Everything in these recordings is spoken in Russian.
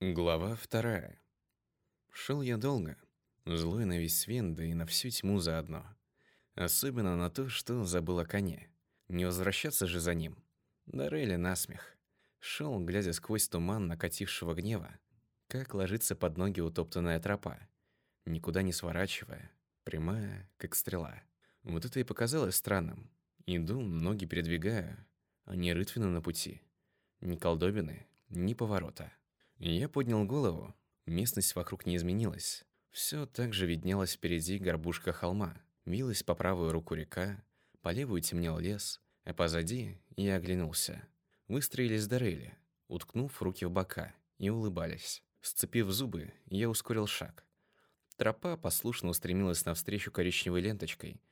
Глава вторая. Шел я долго, злой на весь свет, да и на всю тьму заодно. Особенно на то, что забыл о коне. Не возвращаться же за ним. Дарели насмех. Шел, глядя сквозь туман накатившего гнева, как ложится под ноги утоптанная тропа, никуда не сворачивая, прямая, как стрела. Вот это и показалось странным. Иду, ноги передвигаю, а не рытвины на пути. Ни колдобины, ни поворота. Я поднял голову. Местность вокруг не изменилась. Все так же виднелось впереди горбушка холма. Вилась по правую руку река, по левую темнел лес, а позади я оглянулся. Выстроились Дарели, уткнув руки в бока, и улыбались. Сцепив зубы, я ускорил шаг. Тропа послушно устремилась навстречу коричневой ленточкой.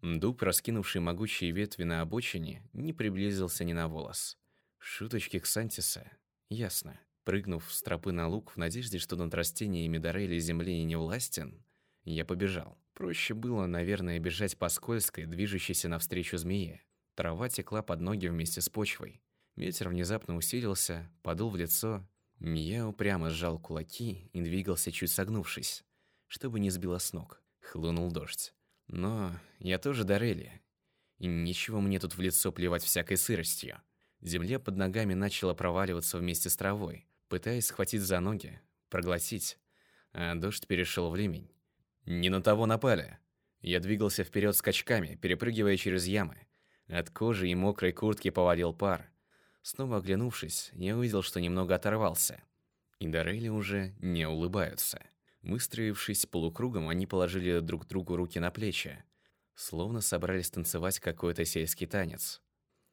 Дуб, раскинувший могучие ветви на обочине, не приблизился ни на волос. Шуточки Ксантиса. Ясно. Прыгнув с тропы на луг в надежде, что над растениями Дорейли земли не властен, я побежал. Проще было, наверное, бежать по скользкой, движущейся навстречу змее. Трава текла под ноги вместе с почвой. Ветер внезапно усилился, подул в лицо. Я упрямо сжал кулаки и двигался, чуть согнувшись, чтобы не сбило с ног. Хлынул дождь. Но я тоже Дорели. И ничего мне тут в лицо плевать всякой сыростью. Земля под ногами начала проваливаться вместе с травой пытаясь схватить за ноги, проглотить, а дождь перешел в ливень. Не на того напали. Я двигался вперед скачками, перепрыгивая через ямы. От кожи и мокрой куртки повалил пар. Снова оглянувшись, я увидел, что немного оторвался. И Дорейли уже не улыбаются. Выстроившись полукругом, они положили друг другу руки на плечи, словно собрались танцевать какой-то сельский танец.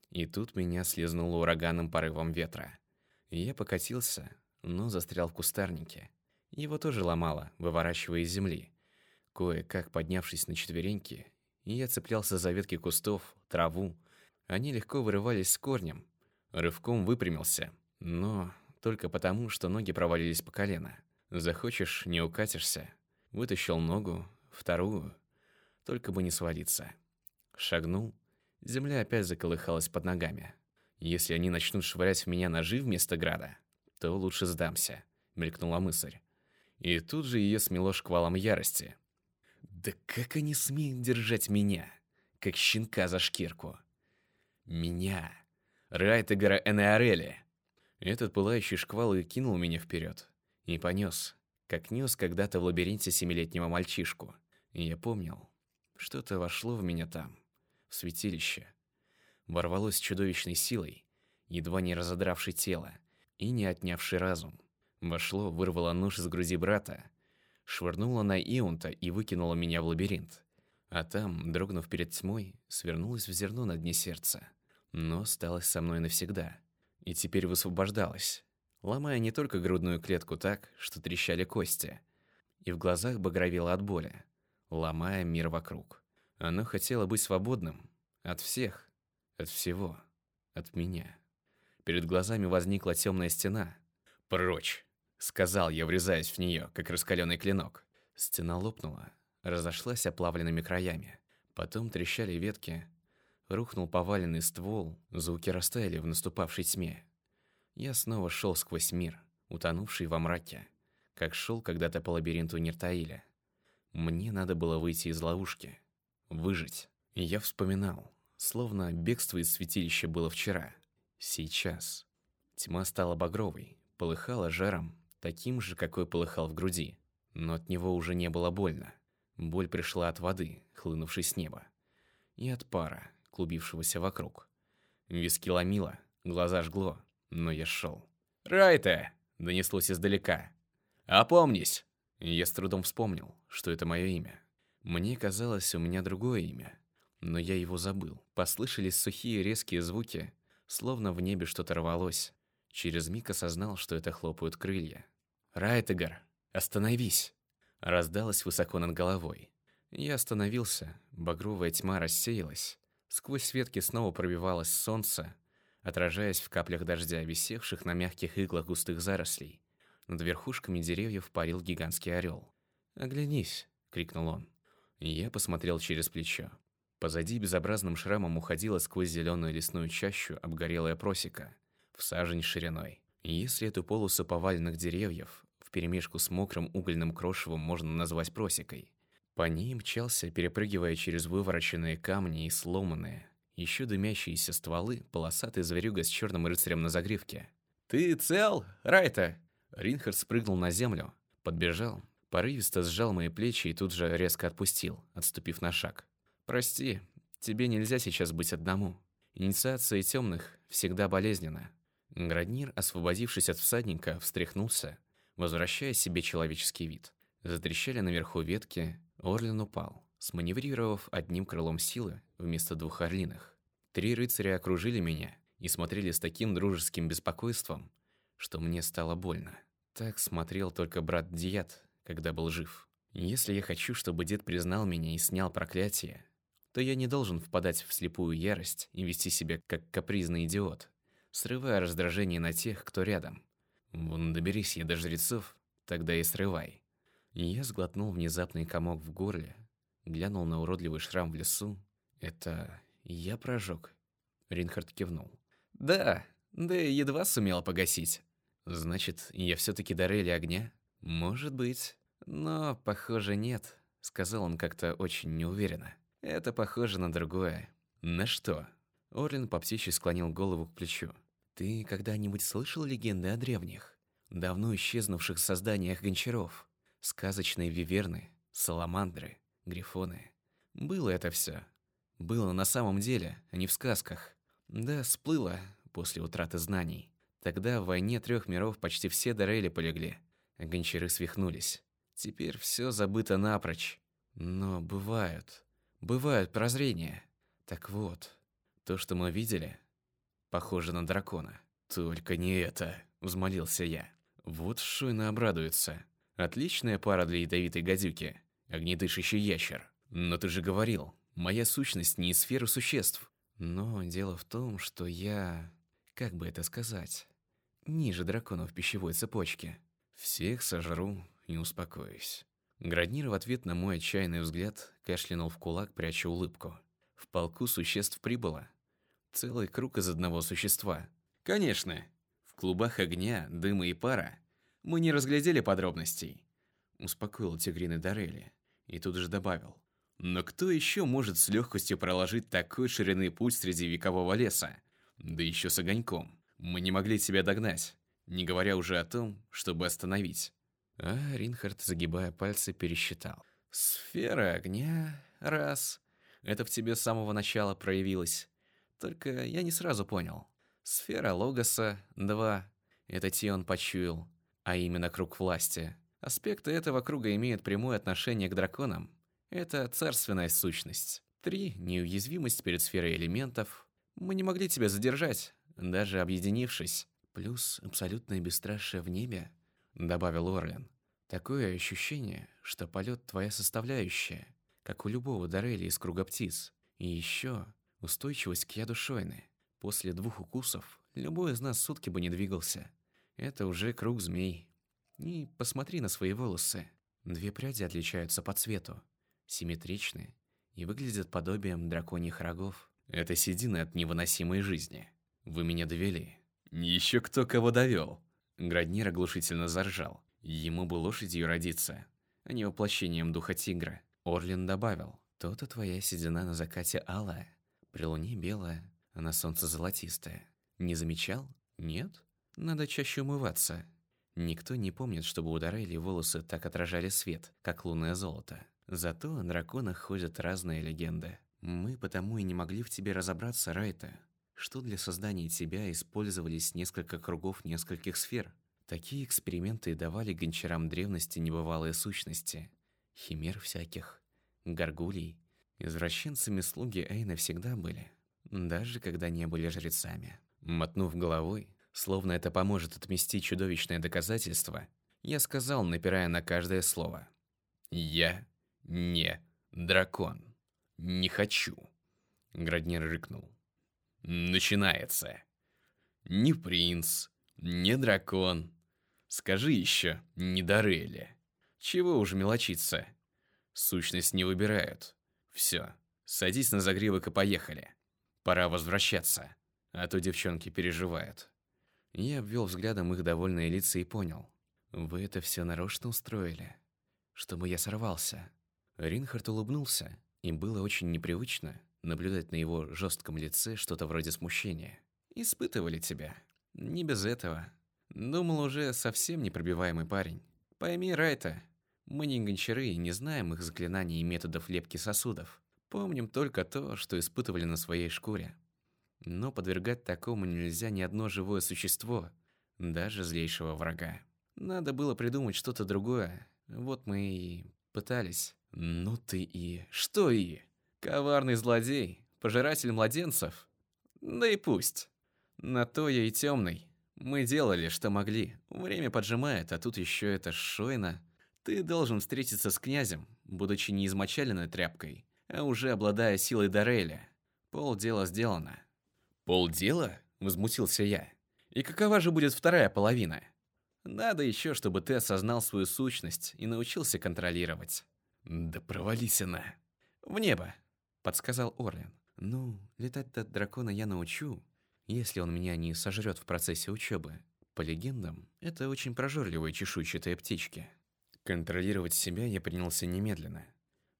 И тут меня слезнуло ураганным порывом ветра. Я покатился, но застрял в кустарнике. Его тоже ломало, выворачивая из земли. Кое-как поднявшись на четвереньки, я цеплялся за ветки кустов, траву. Они легко вырывались с корнем. Рывком выпрямился, но только потому, что ноги провалились по колено. Захочешь, не укатишься. Вытащил ногу, вторую, только бы не свалиться. Шагнул, земля опять заколыхалась под ногами. Если они начнут швырять в меня ножи вместо града, то лучше сдамся, мелькнула мысль. И тут же ее смело шквалом ярости. Да как они смеют держать меня, как щенка за шкирку? Меня, Райтегора Энеорели. Этот пылающий шквал и кинул меня вперед. И понес, как нес когда-то в лабиринте семилетнего мальчишку. И я помнил, что-то вошло в меня там, в святилище, ворвалось чудовищной силой, едва не разодравшей тело и не отнявшей разум. Вошло, вырвало нож из груди брата, швырнуло на Иунта и выкинуло меня в лабиринт. А там, дрогнув перед тьмой, свернулось в зерно на дне сердца, но осталось со мной навсегда. И теперь высвобождалась, ломая не только грудную клетку так, что трещали кости, и в глазах багровело от боли, ломая мир вокруг. Оно хотело быть свободным от всех, от всего. От меня. Перед глазами возникла темная стена. «Прочь!» — сказал я, врезаясь в нее, как раскаленный клинок. Стена лопнула, разошлась оплавленными краями. Потом трещали ветки, рухнул поваленный ствол, звуки растаяли в наступавшей тьме. Я снова шел сквозь мир, утонувший во мраке, как шел когда-то по лабиринту Нертаиля. Мне надо было выйти из ловушки, выжить. Я вспоминал, Словно бегство из святилища было вчера. Сейчас. Тьма стала багровой, полыхала жаром, таким же, какой полыхал в груди. Но от него уже не было больно. Боль пришла от воды, хлынувшей с неба. И от пара, клубившегося вокруг. Виски ломило, глаза жгло, но я шел. «Райте!» — донеслось издалека. «Опомнись!» Я с трудом вспомнил, что это мое имя. Мне казалось, у меня другое имя но я его забыл. Послышались сухие резкие звуки, словно в небе что-то рвалось. Через миг осознал, что это хлопают крылья. «Райтегар, остановись!» Раздалось высоко над головой. Я остановился, багровая тьма рассеялась. Сквозь ветки снова пробивалось солнце, отражаясь в каплях дождя, висевших на мягких иглах густых зарослей. Над верхушками деревьев парил гигантский орел. «Оглянись!» — крикнул он. Я посмотрел через плечо. Позади безобразным шрамом уходила сквозь зеленую лесную чащу обгорелая просека, в сажень шириной. Если эту полосу поваленных деревьев вперемешку с мокрым угольным крошевом можно назвать просекой, по ней мчался, перепрыгивая через вывороченные камни и сломанные, еще дымящиеся стволы, полосатый зверюга с черным рыцарем на загривке. «Ты цел, Райта?» Ринхард спрыгнул на землю, подбежал, порывисто сжал мои плечи и тут же резко отпустил, отступив на шаг. «Прости, тебе нельзя сейчас быть одному. Инициация темных всегда болезненна». Граднир, освободившись от всадника, встряхнулся, возвращая себе человеческий вид. Затрещали наверху ветки, Орлин упал, сманеврировав одним крылом силы вместо двух орлиных. Три рыцаря окружили меня и смотрели с таким дружеским беспокойством, что мне стало больно. Так смотрел только брат Диат, когда был жив. Если я хочу, чтобы дед признал меня и снял проклятие, то я не должен впадать в слепую ярость и вести себя как капризный идиот, срывая раздражение на тех, кто рядом. Вон доберись я до жрецов, тогда и срывай. я сглотнул внезапный комок в горле, глянул на уродливый шрам в лесу. Это я прожег. Ринхард кивнул. Да, да едва сумел погасить. Значит, я все-таки Дарели огня? Может быть. Но, похоже, нет, сказал он как-то очень неуверенно. Это похоже на другое. На что? Орлин по птичьи склонил голову к плечу. Ты когда-нибудь слышал легенды о древних, давно исчезнувших созданиях гончаров? Сказочные виверны, саламандры, грифоны. Было это все. Было на самом деле, а не в сказках. Да, сплыло после утраты знаний. Тогда в войне трех миров почти все Дорели полегли, гончары свихнулись. Теперь все забыто напрочь. Но бывают, бывают прозрения. Так вот, то, что мы видели, похоже на дракона. Только не это, взмолился я. Вот Шуйна обрадуется. Отличная пара для ядовитой гадюки, огнедышащий ящер. Но ты же говорил, моя сущность не из сферы существ. Но дело в том, что я... Как бы это сказать? ниже дракона в пищевой цепочке. Всех сожру и успокоюсь. Граднир в ответ на мой отчаянный взгляд кашлянул в кулак, пряча улыбку. В полку существ прибыло. Целый круг из одного существа. Конечно, в клубах огня, дыма и пара мы не разглядели подробностей. Успокоил Тигрины Дарели и тут же добавил. Но кто еще может с легкостью проложить такой ширины путь среди векового леса? Да еще с огоньком. Мы не могли тебя догнать, не говоря уже о том, чтобы остановить. А Ринхард, загибая пальцы, пересчитал. Сфера огня — раз. Это в тебе с самого начала проявилось. Только я не сразу понял. Сфера Логоса — два. Это те почуял, а именно круг власти. Аспекты этого круга имеют прямое отношение к драконам. Это царственная сущность. Три — неуязвимость перед сферой элементов. Мы не могли тебя задержать, даже объединившись, плюс абсолютное бесстрашие в небе, добавил Орлен. Такое ощущение, что полет твоя составляющая, как у любого Дорели из круга птиц. И еще устойчивость к яду Шойны. После двух укусов любой из нас сутки бы не двигался. Это уже круг змей. И посмотри на свои волосы. Две пряди отличаются по цвету, симметричны и выглядят подобием драконьих рогов. Это седины от невыносимой жизни. Вы меня довели. Еще кто кого довел. Граднир оглушительно заржал. Ему бы лошадью родиться, а не воплощением духа тигра. Орлин добавил. То-то твоя седина на закате алая, при луне белая, а на солнце золотистая. Не замечал? Нет? Надо чаще умываться. Никто не помнит, чтобы у Дарели волосы так отражали свет, как лунное золото. Зато о драконах ходят разные легенды. Мы потому и не могли в тебе разобраться, Райта что для создания тебя использовались несколько кругов нескольких сфер. Такие эксперименты давали гончарам древности небывалые сущности. Химер всяких, горгулей. Извращенцами слуги Эйна всегда были, даже когда не были жрецами. Мотнув головой, словно это поможет отмести чудовищное доказательство, я сказал, напирая на каждое слово. «Я не дракон. Не хочу». Граднер рыкнул начинается. Не принц, не дракон. Скажи еще, не Дарели. Чего уж мелочиться. Сущность не выбирают. Все, садись на загривок и поехали. Пора возвращаться, а то девчонки переживают. Я обвел взглядом их довольные лица и понял. Вы это все нарочно устроили, чтобы я сорвался. Ринхард улыбнулся, и было очень непривычно наблюдать на его жестком лице что-то вроде смущения. Испытывали тебя. Не без этого. Думал, уже совсем непробиваемый парень. Пойми, Райта, мы не гончары и не знаем их заклинаний и методов лепки сосудов. Помним только то, что испытывали на своей шкуре. Но подвергать такому нельзя ни одно живое существо, даже злейшего врага. Надо было придумать что-то другое. Вот мы и пытались. Ну ты и... Что и? Коварный злодей, пожиратель младенцев? Да и пусть. На то я и темный. Мы делали, что могли. Время поджимает, а тут еще это Шойна. Ты должен встретиться с князем, будучи не измочаленной тряпкой, а уже обладая силой Дореля. Полдела сделано. Полдела? Возмутился я. И какова же будет вторая половина? Надо еще, чтобы ты осознал свою сущность и научился контролировать. Да провались она. В небо, подсказал Орлин. Ну, летать до дракона я научу, если он меня не сожрет в процессе учебы. По легендам, это очень прожорливые чешуйчатые птички. Контролировать себя я принялся немедленно.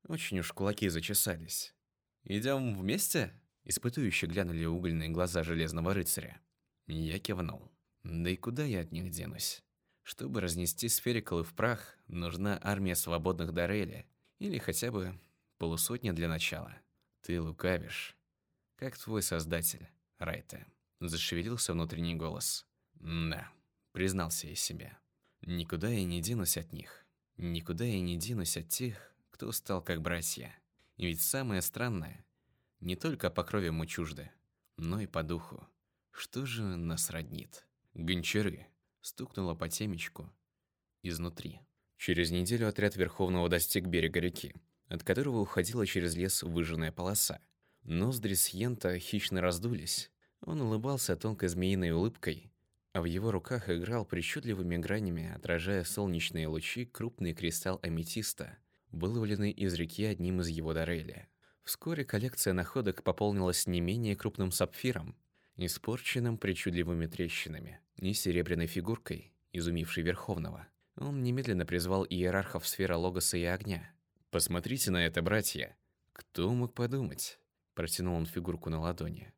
Очень уж кулаки зачесались. «Идем вместе?» Испытующе глянули угольные глаза Железного Рыцаря. Я кивнул. Да и куда я от них денусь? Чтобы разнести сферикалы в прах, нужна армия свободных Дорели, или хотя бы полусотня для начала. Ты лукавишь. Как твой создатель, Райта. Зашевелился внутренний голос. Да, признался я себе. Никуда я не денусь от них. Никуда я не денусь от тех, кто стал как братья. И ведь самое странное, не только по крови мы чужды, но и по духу. Что же нас роднит? Гончары. Стукнуло по темечку изнутри. Через неделю отряд Верховного достиг берега реки, от которого уходила через лес выжженная полоса. Ноздри Сьента хищно раздулись, он улыбался тонкой змеиной улыбкой, а в его руках играл причудливыми гранями, отражая солнечные лучи, крупный кристалл аметиста, выловленный из реки одним из его дарели. Вскоре коллекция находок пополнилась не менее крупным сапфиром, испорченным причудливыми трещинами, и серебряной фигуркой, изумившей Верховного. Он немедленно призвал иерархов сфера Логоса и Огня. «Посмотрите на это, братья!» «Кто мог подумать?» Протянул он фигурку на ладони.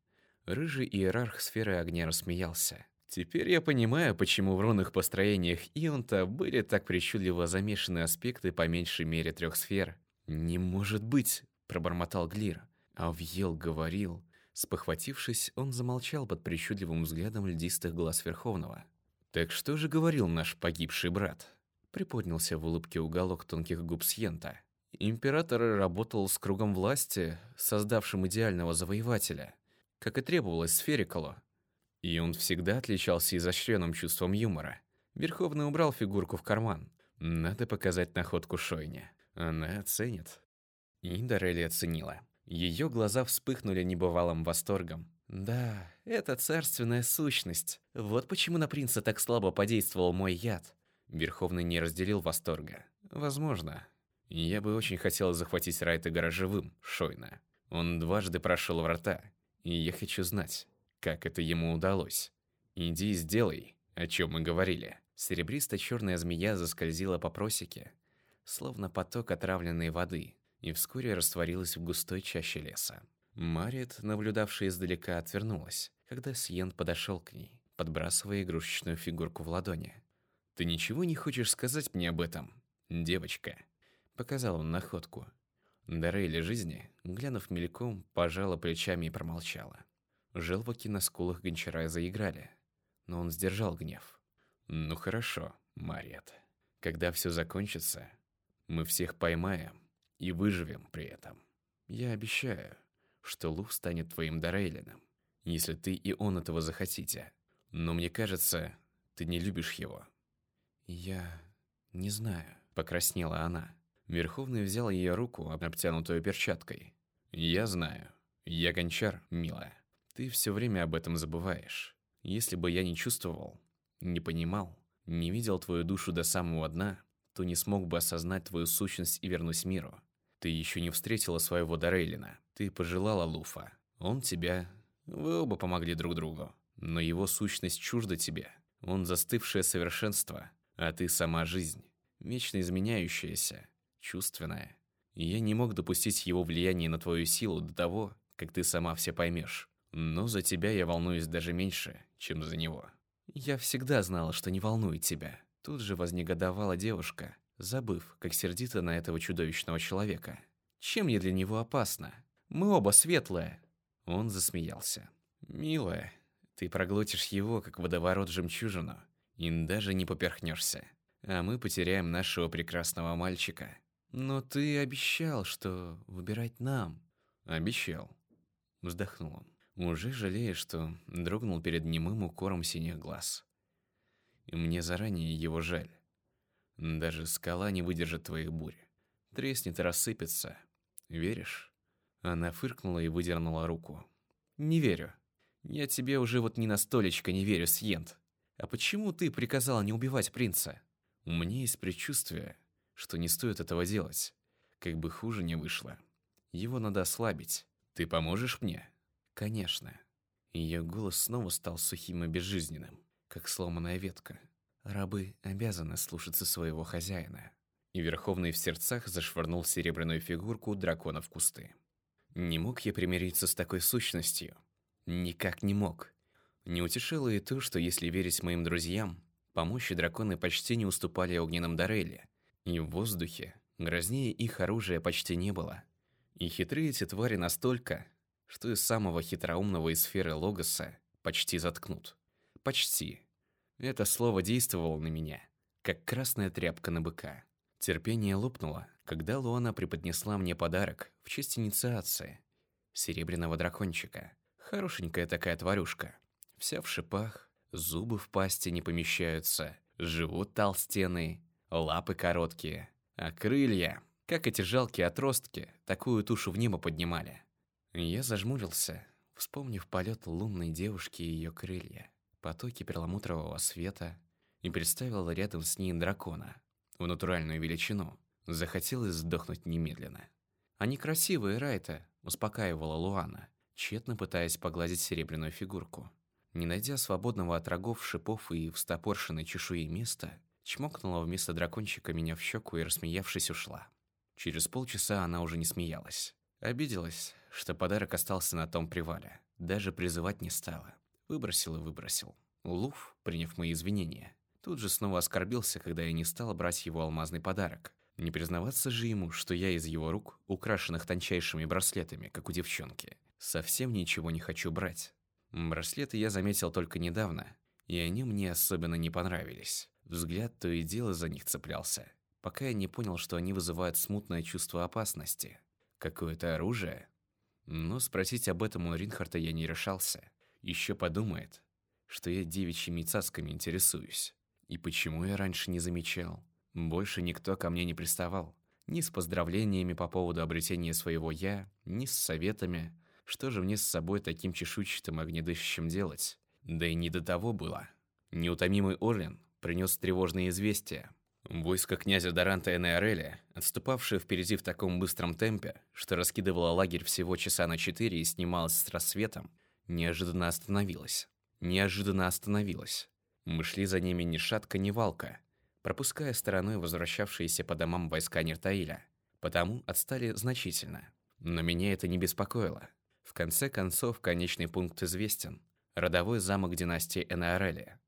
Рыжий иерарх сферы огня рассмеялся. Теперь я понимаю, почему в рунных построениях Ионта были так причудливо замешаны аспекты по меньшей мере трех сфер. «Не может быть!» – пробормотал Глир. А Вьел говорил. Спохватившись, он замолчал под причудливым взглядом льдистых глаз Верховного. «Так что же говорил наш погибший брат?» Приподнялся в улыбке уголок тонких губ Сьента. «Император работал с кругом власти, создавшим идеального завоевателя как и требовалось Сферикалу. И он всегда отличался изощренным чувством юмора. Верховный убрал фигурку в карман. Надо показать находку Шойне. Она оценит. И Дарели оценила. Ее глаза вспыхнули небывалым восторгом. Да, это царственная сущность. Вот почему на принца так слабо подействовал мой яд. Верховный не разделил восторга. Возможно. Я бы очень хотел захватить Райтегора живым, Шойна. Он дважды прошел врата, и я хочу знать, как это ему удалось. Иди и сделай, о чем мы говорили. Серебристо-черная змея заскользила по просеке, словно поток отравленной воды, и вскоре растворилась в густой чаще леса. Марит, наблюдавшая издалека, отвернулась, когда Сиен подошел к ней, подбрасывая игрушечную фигурку в ладони. «Ты ничего не хочешь сказать мне об этом, девочка?» Показал он находку. Дарейли жизни, глянув мельком, пожала плечами и промолчала. Желваки на скулах гончара заиграли, но он сдержал гнев. «Ну хорошо, Мариет. Когда все закончится, мы всех поймаем и выживем при этом. Я обещаю, что Луф станет твоим Дарейлином, если ты и он этого захотите. Но мне кажется, ты не любишь его». «Я не знаю», — покраснела она. Верховный взял ее руку, обтянутую перчаткой. «Я знаю. Я гончар, милая. Ты все время об этом забываешь. Если бы я не чувствовал, не понимал, не видел твою душу до самого дна, то не смог бы осознать твою сущность и вернуть миру. Ты еще не встретила своего Дорейлина. Ты пожелала Луфа. Он тебя. Вы оба помогли друг другу. но его сущность чужда тебе. Он застывшее совершенство, а ты сама жизнь, вечно изменяющаяся, чувственная. И я не мог допустить его влияния на твою силу до того, как ты сама все поймешь. Но за тебя я волнуюсь даже меньше, чем за него. Я всегда знала, что не волнует тебя. Тут же вознегодовала девушка, забыв, как сердито на этого чудовищного человека. Чем я для него опасна? Мы оба светлые. Он засмеялся. Милая, ты проглотишь его, как водоворот жемчужину, и даже не поперхнешься. А мы потеряем нашего прекрасного мальчика. Но ты обещал, что выбирать нам. Обещал. Вздохнул он. Уже жалея, что дрогнул перед немым укором синих глаз. Мне заранее его жаль. Даже скала не выдержит твоих бурь. Треснет и рассыпется. Веришь? Она фыркнула и выдернула руку. Не верю. Я тебе уже вот ни на столечко не верю, Сьент. А почему ты приказала не убивать принца? У меня есть предчувствие, что не стоит этого делать. Как бы хуже не вышло. Его надо ослабить. Ты поможешь мне? Конечно. Ее голос снова стал сухим и безжизненным, как сломанная ветка. Рабы обязаны слушаться своего хозяина. И Верховный в сердцах зашвырнул серебряную фигурку дракона в кусты. Не мог я примириться с такой сущностью. Никак не мог. Не утешило и то, что если верить моим друзьям, помощи драконы почти не уступали огненным Дарели, и в воздухе грознее их оружия почти не было. И хитрые эти твари настолько, что из самого хитроумного из сферы Логоса почти заткнут. Почти. Это слово действовало на меня, как красная тряпка на быка. Терпение лопнуло, когда Луана преподнесла мне подарок в честь инициации серебряного дракончика. Хорошенькая такая тварюшка. Вся в шипах, зубы в пасти не помещаются, живот толстенный, лапы короткие, а крылья, как эти жалкие отростки, такую тушу в небо поднимали. Я зажмурился, вспомнив полет лунной девушки и ее крылья, потоки перламутрового света, и представил рядом с ней дракона в натуральную величину. Захотелось сдохнуть немедленно. «Они красивые, Райта», — успокаивала Луана тщетно пытаясь погладить серебряную фигурку. Не найдя свободного от рогов, шипов и встопоршенной чешуи места, чмокнула вместо дракончика меня в щеку и, рассмеявшись, ушла. Через полчаса она уже не смеялась. Обиделась, что подарок остался на том привале. Даже призывать не стала. Выбросил и выбросил. Луф, приняв мои извинения, тут же снова оскорбился, когда я не стала брать его алмазный подарок. Не признаваться же ему, что я из его рук, украшенных тончайшими браслетами, как у девчонки, Совсем ничего не хочу брать. Браслеты я заметил только недавно, и они мне особенно не понравились. Взгляд то и дело за них цеплялся, пока я не понял, что они вызывают смутное чувство опасности. Какое-то оружие? Но спросить об этом у Ринхарта я не решался. Еще подумает, что я девичьими цацками интересуюсь. И почему я раньше не замечал? Больше никто ко мне не приставал. Ни с поздравлениями по поводу обретения своего «я», ни с советами, что же мне с собой таким чешуйчатым огнедышащим делать? Да и не до того было. Неутомимый Орлин принес тревожные известия. Войско князя Даранта Энеореля, отступавшее впереди в таком быстром темпе, что раскидывало лагерь всего часа на четыре и снималось с рассветом, неожиданно остановилось. Неожиданно остановилось. Мы шли за ними ни шатка, ни валка, пропуская стороной возвращавшиеся по домам войска Нертаиля. Потому отстали значительно. Но меня это не беспокоило. В конце концов, конечный пункт известен. Родовой замок династии Энеорелия.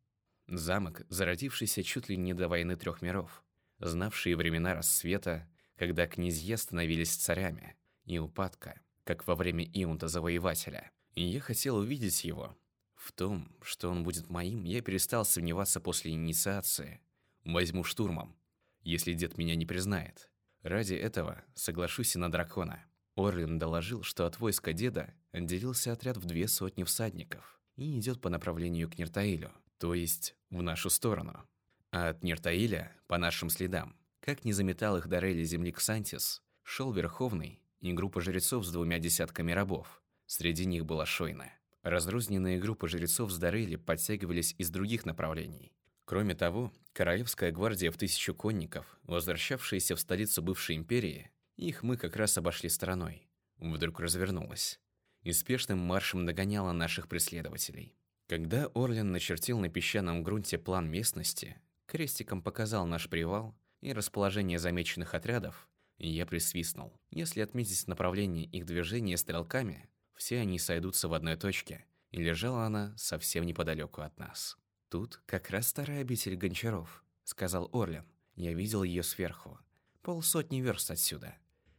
Замок, зародившийся чуть ли не до войны трех миров, знавший времена рассвета, когда князья становились царями, и упадка, как во время Иунта Завоевателя. И я хотел увидеть его. В том, что он будет моим, я перестал сомневаться после инициации. Возьму штурмом, если дед меня не признает. Ради этого соглашусь и на дракона. Орлин доложил, что от войска деда отделился отряд в две сотни всадников и идет по направлению к Нертаилю, то есть в нашу сторону. А от Нертаиля, по нашим следам, как не заметал их Дарели земли Ксантис, шел Верховный и группа жрецов с двумя десятками рабов. Среди них была Шойна. Разрозненные группы жрецов с Дарели подтягивались из других направлений. Кроме того, Королевская гвардия в тысячу конников, возвращавшаяся в столицу бывшей империи, их мы как раз обошли стороной. Вдруг развернулась. И спешным маршем догоняла наших преследователей. Когда Орлин начертил на песчаном грунте план местности, крестиком показал наш привал и расположение замеченных отрядов, я присвистнул. Если отметить направление их движения стрелками, все они сойдутся в одной точке, и лежала она совсем неподалеку от нас. «Тут как раз старая обитель гончаров», — сказал Орлин. Я видел ее сверху. Полсотни верст отсюда.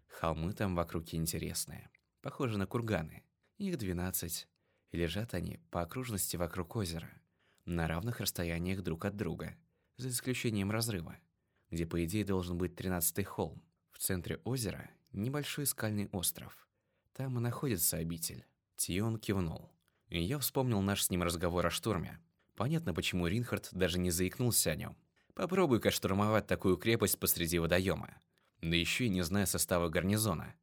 Холмы там вокруг интересные. Похожи на курганы. Их двенадцать. И лежат они по окружности вокруг озера. На равных расстояниях друг от друга. За исключением разрыва. Где, по идее, должен быть тринадцатый холм. В центре озера небольшой скальный остров. Там и находится обитель. Тион кивнул. И я вспомнил наш с ним разговор о штурме. Понятно, почему Ринхард даже не заикнулся о нем. Попробуй-ка штурмовать такую крепость посреди водоема. Да еще и не зная состава гарнизона.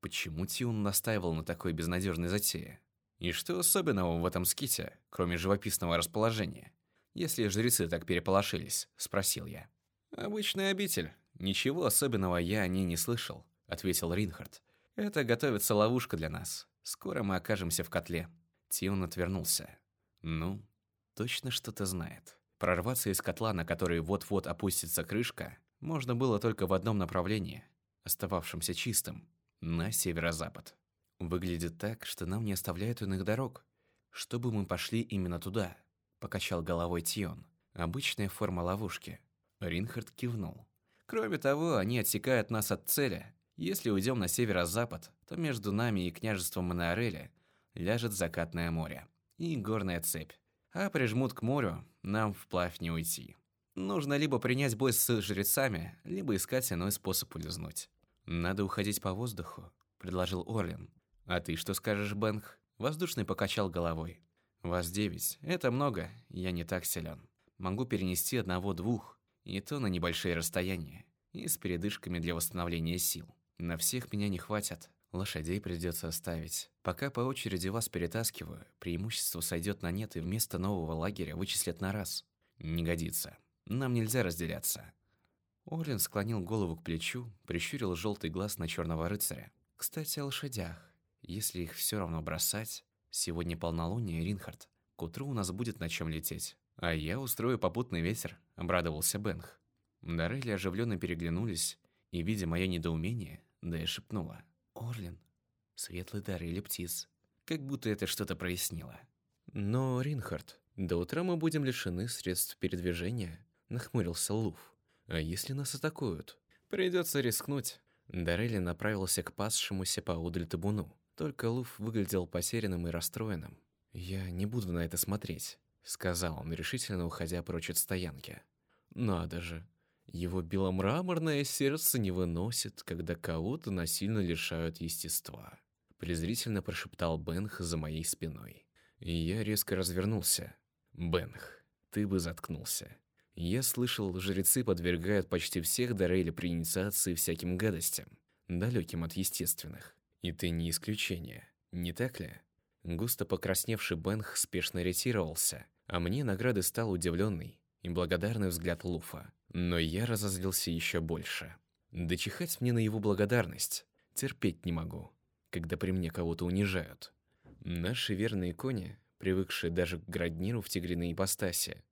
Почему Тиун настаивал на такой безнадежной затее? И что особенного в этом ските, кроме живописного расположения? Если жрецы так переполошились, спросил я. Обычный обитель. Ничего особенного я о ней не слышал, ответил Ринхард. Это готовится ловушка для нас. Скоро мы окажемся в котле. Тиун отвернулся. Ну, точно что-то знает. Прорваться из котла, на который вот-вот опустится крышка, можно было только в одном направлении, остававшемся чистым, на северо-запад. Выглядит так, что нам не оставляют иных дорог. Чтобы мы пошли именно туда, покачал головой Тион. Обычная форма ловушки. Ринхард кивнул. Кроме того, они отсекают нас от цели. Если уйдем на северо-запад, то между нами и княжеством Монореля ляжет закатное море и горная цепь а прижмут к морю, нам вплавь не уйти. Нужно либо принять бой с жрецами, либо искать иной способ улизнуть. Надо уходить по воздуху, предложил Орлин. А ты что скажешь, Бэнх? Воздушный покачал головой. Вас девять. Это много, я не так силен. Могу перенести одного-двух, и то на небольшие расстояния, и с передышками для восстановления сил. На всех меня не хватит. Лошадей придется оставить. Пока по очереди вас перетаскиваю, преимущество сойдет на нет и вместо нового лагеря вычислят на раз. Не годится. Нам нельзя разделяться. Орлин склонил голову к плечу, прищурил желтый глаз на черного рыцаря. Кстати, о лошадях. Если их все равно бросать... Сегодня полнолуние, Ринхард. К утру у нас будет на чем лететь. А я устрою попутный ветер, обрадовался Бенх. Дарели оживленно переглянулись, и, видя мое недоумение, и шепнула. Орлин, светлый дар или птиц. Как будто это что-то прояснило. Но, Ринхард, до утра мы будем лишены средств передвижения, нахмурился Луф. А если нас атакуют? Придется рискнуть. Дарели направился к пасшемуся поодаль табуну. Только Луф выглядел потерянным и расстроенным. «Я не буду на это смотреть», — сказал он, решительно уходя прочь от стоянки. «Надо же, его беломраморное сердце не выносит, когда кого-то насильно лишают естества. Презрительно прошептал Бенх за моей спиной. И я резко развернулся. Бенх, ты бы заткнулся. Я слышал, жрецы подвергают почти всех Дарейля при инициации всяким гадостям, далеким от естественных. И ты не исключение, не так ли? Густо покрасневший Бенх спешно ретировался, а мне награды стал удивленный и благодарный взгляд Луфа. Но я разозлился еще больше. Да чихать мне на его благодарность. Терпеть не могу, когда при мне кого-то унижают. Наши верные кони, привыкшие даже к градниру в тигриной ипостаси,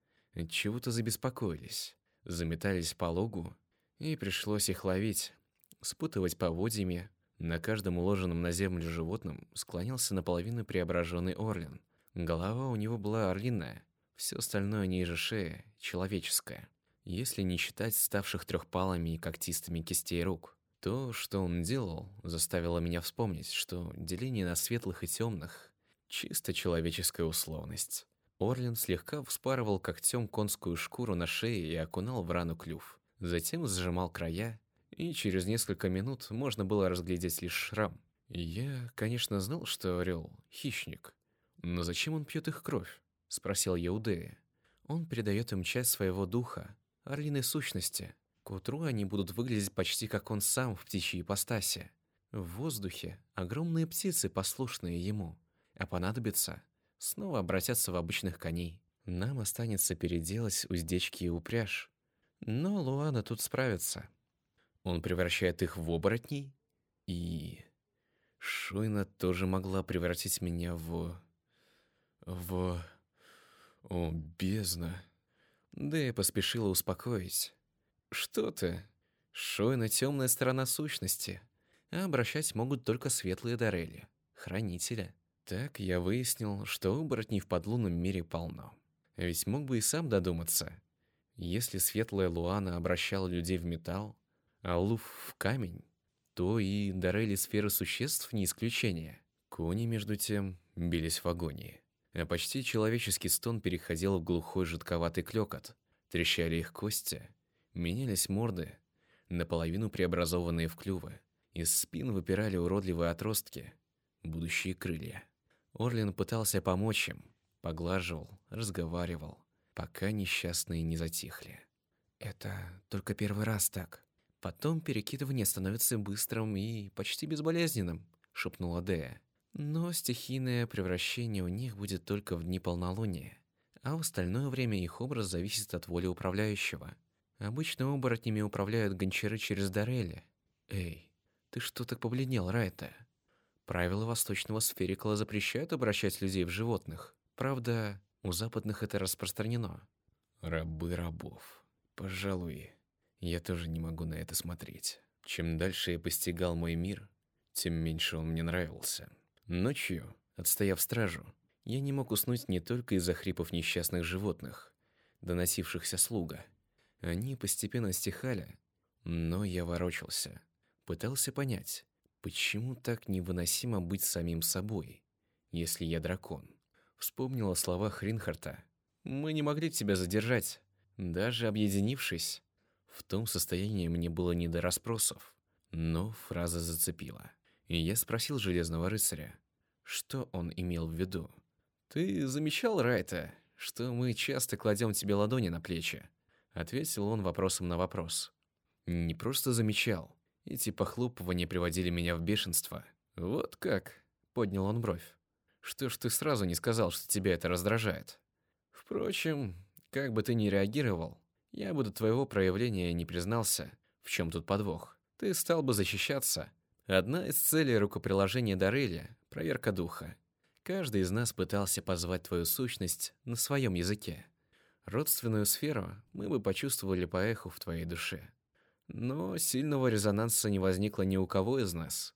чего-то забеспокоились, заметались по логу, и пришлось их ловить, спутывать поводьями. На каждом уложенном на землю животном склонился наполовину преображенный орлин. Голова у него была орлиная, все остальное ниже шеи — человеческое. Если не считать ставших трехпалыми и когтистыми кистей рук. То, что он делал, заставило меня вспомнить, что деление на светлых и темных — чисто человеческая условность. Орлин слегка вспарывал когтем конскую шкуру на шее и окунал в рану клюв. Затем сжимал края, и через несколько минут можно было разглядеть лишь шрам. Я, конечно, знал, что орел — хищник, но зачем он пьет их кровь? — спросил я. Он передает им часть своего духа, орлиной сущности. К утру они будут выглядеть почти как он сам в птичьей ипостаси. В воздухе огромные птицы, послушные ему, а понадобится, снова обратятся в обычных коней. Нам останется переделать уздечки и упряжь. Но Луана тут справится. Он превращает их в оборотней, и... Шуйна тоже могла превратить меня в... в... О, бездна. Дэя поспешила успокоить. Что ты? Шойна — темная сторона сущности, а обращать могут только светлые дарели, хранители. Так я выяснил, что оборотней в подлунном мире полно. Ведь мог бы и сам додуматься. Если светлая Луана обращала людей в металл, а Луф в камень, то и дарели сферы существ не исключение. Кони, между тем, бились в агонии. А почти человеческий стон переходил в глухой жидковатый клёкот. Трещали их кости, менялись морды, наполовину преобразованные в клювы. Из спин выпирали уродливые отростки, будущие крылья. Орлин пытался помочь им, поглаживал, разговаривал, пока несчастные не затихли. Это только первый раз так. Потом перекидывание становится быстрым и почти безболезненным, шепнула Дея. Но стихийное превращение у них будет только в дни полнолуния, а в остальное время их образ зависит от воли управляющего. Обычно оборотнями управляют гончары через Дарели. Эй, ты что так побледнел, Райта? Правила восточного сферикала запрещают обращать людей в животных. Правда, у западных это распространено. Рабы рабов. Пожалуй, я тоже не могу на это смотреть. Чем дальше я постигал мой мир, тем меньше он мне нравился. Ночью, отстояв стражу, я не мог уснуть не только из-за хрипов несчастных животных, доносившихся слуга. Они постепенно стихали, но я ворочался, пытался понять, почему так невыносимо быть самим собой, если я дракон. Вспомнила слова Хринхарта. «Мы не могли тебя задержать, даже объединившись». В том состоянии мне было не до расспросов, но фраза зацепила. И я спросил Железного Рыцаря, что он имел в виду. «Ты замечал, Райта, что мы часто кладем тебе ладони на плечи?» Ответил он вопросом на вопрос. «Не просто замечал. Эти похлопывания приводили меня в бешенство. Вот как?» — поднял он бровь. «Что ж ты сразу не сказал, что тебя это раздражает?» «Впрочем, как бы ты ни реагировал, я бы до твоего проявления не признался, в чем тут подвох. Ты стал бы защищаться. Одна из целей рукоприложения Дареля — проверка духа. Каждый из нас пытался позвать твою сущность на своем языке. Родственную сферу мы бы почувствовали по эху в твоей душе. Но сильного резонанса не возникло ни у кого из нас.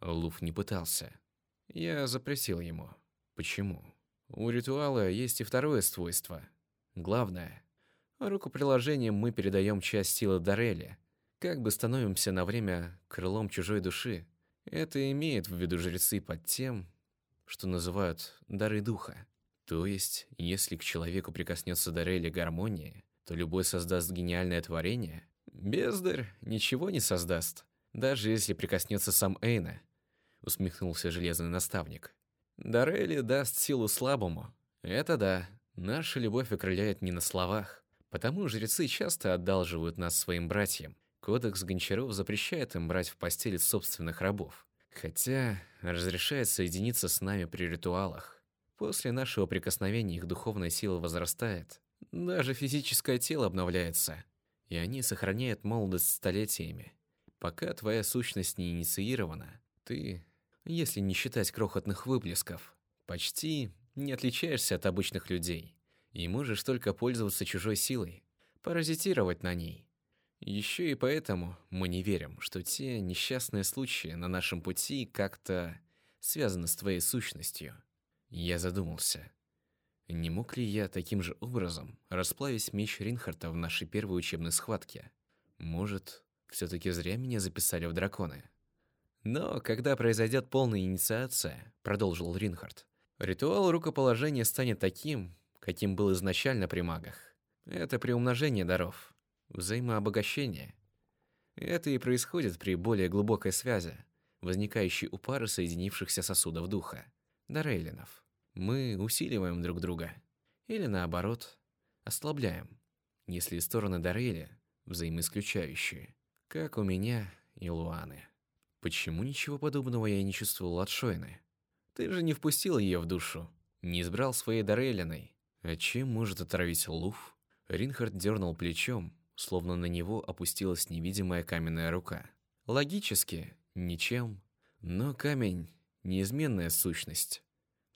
Луф не пытался. Я запретил ему. Почему? У ритуала есть и второе свойство. Главное, рукоприложением мы передаем часть силы Дарели, как бы становимся на время крылом чужой души. Это имеет в виду жрецы под тем, что называют дары духа. То есть, если к человеку прикоснется Дарели гармония, то любой создаст гениальное творение. Бездарь ничего не создаст, даже если прикоснется сам Эйна, усмехнулся железный наставник. Дарели даст силу слабому. Это да, наша любовь окрыляет не на словах. Потому жрецы часто одалживают нас своим братьям. Кодекс гончаров запрещает им брать в постели собственных рабов. Хотя разрешает соединиться с нами при ритуалах. После нашего прикосновения их духовная сила возрастает. Даже физическое тело обновляется. И они сохраняют молодость столетиями. Пока твоя сущность не инициирована, ты, если не считать крохотных выплесков, почти не отличаешься от обычных людей и можешь только пользоваться чужой силой, паразитировать на ней. Еще и поэтому мы не верим, что те несчастные случаи на нашем пути как-то связаны с твоей сущностью. Я задумался. Не мог ли я таким же образом расплавить меч Ринхарта в нашей первой учебной схватке? Может, все-таки зря меня записали в драконы? Но когда произойдет полная инициация, продолжил Ринхард, ритуал рукоположения станет таким, каким был изначально при магах. Это приумножение даров, взаимообогащение. Это и происходит при более глубокой связи, возникающей у пары соединившихся сосудов духа, дарейлинов. Мы усиливаем друг друга. Или наоборот, ослабляем, если стороны дарейли взаимоисключающие, как у меня и Луаны. Почему ничего подобного я не чувствовал от Шойны? Ты же не впустил ее в душу, не избрал своей Дарейлиной, а чем может отравить Луф? Ринхард дернул плечом, словно на него опустилась невидимая каменная рука. Логически, ничем. Но камень — неизменная сущность.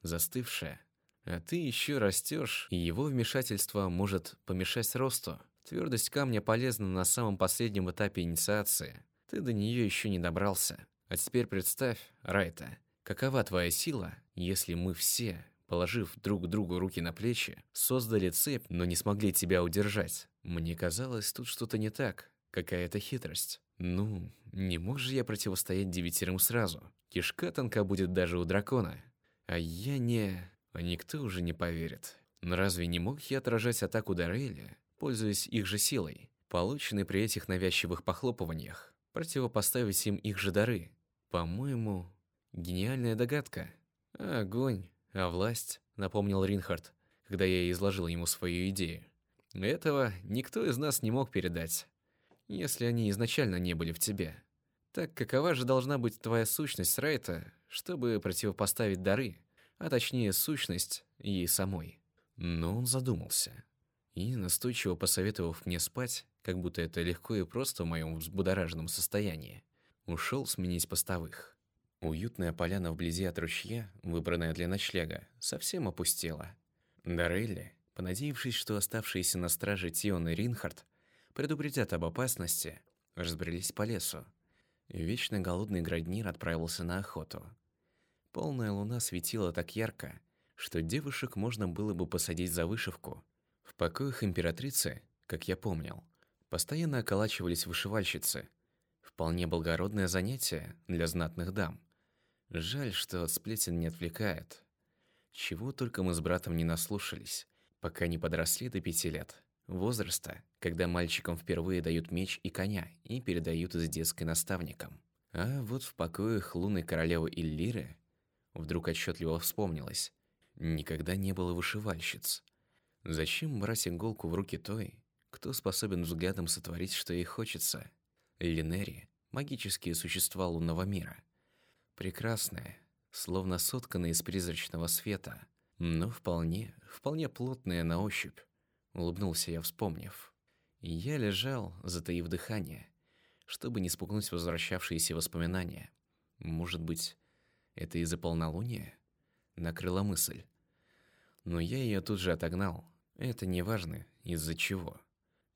Застывшая. А ты еще растешь, и его вмешательство может помешать росту. Твердость камня полезна на самом последнем этапе инициации. Ты до нее еще не добрался. А теперь представь, Райта, какова твоя сила, если мы все, положив друг другу руки на плечи, создали цепь, но не смогли тебя удержать? Мне казалось, тут что-то не так, какая-то хитрость. Ну, не мог же я противостоять девятерым сразу. Кишка тонка будет даже у дракона. А я не... А никто уже не поверит. Но разве не мог я отражать атаку Дарейля, пользуясь их же силой, полученной при этих навязчивых похлопываниях, противопоставить им их же дары? По-моему, гениальная догадка. Огонь, а власть, напомнил Ринхард, когда я изложил ему свою идею. Этого никто из нас не мог передать, если они изначально не были в тебе. Так какова же должна быть твоя сущность, Райта, чтобы противопоставить дары, а точнее сущность ей самой? Но он задумался и, настойчиво посоветовав мне спать, как будто это легко и просто в моем взбудораженном состоянии, ушел сменить постовых. Уютная поляна вблизи от ручья, выбранная для ночлега, совсем опустела. Дарелли, понадеявшись, что оставшиеся на страже Тион и Ринхард предупредят об опасности, разбрелись по лесу. Вечно голодный Граднир отправился на охоту. Полная луна светила так ярко, что девушек можно было бы посадить за вышивку. В покоях императрицы, как я помнил, постоянно околачивались вышивальщицы. Вполне благородное занятие для знатных дам. Жаль, что сплетен не отвлекает. Чего только мы с братом не наслушались, пока не подросли до пяти лет. Возраста, когда мальчикам впервые дают меч и коня и передают из детской наставникам. А вот в покоях лунной королевы Иллиры вдруг отчетливо вспомнилось. Никогда не было вышивальщиц. Зачем брать иголку в руки той, кто способен взглядом сотворить, что ей хочется? Линери – магические существа лунного мира. Прекрасные, словно сотканные из призрачного света, но вполне, вполне плотные на ощупь. Улыбнулся я, вспомнив. Я лежал, затаив дыхание, чтобы не спугнуть возвращавшиеся воспоминания. Может быть, это из-за полнолуния? Накрыла мысль. Но я ее тут же отогнал. Это не важно, из-за чего.